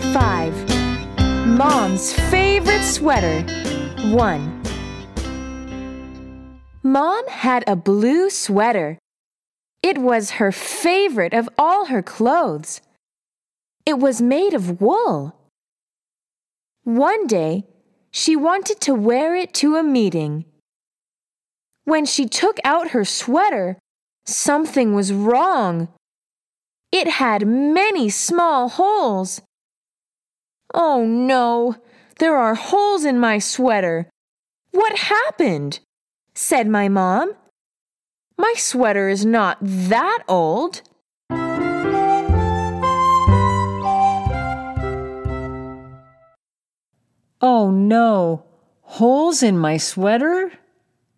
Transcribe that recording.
5. Mom's favorite sweater. 1. Mom had a blue sweater. It was her favorite of all her clothes. It was made of wool. One day, she wanted to wear it to a meeting. When she took out her sweater, something was wrong. It had many small holes. Oh no, there are holes in my sweater. What happened? said my mom. My sweater is not that old. Oh no, holes in my sweater?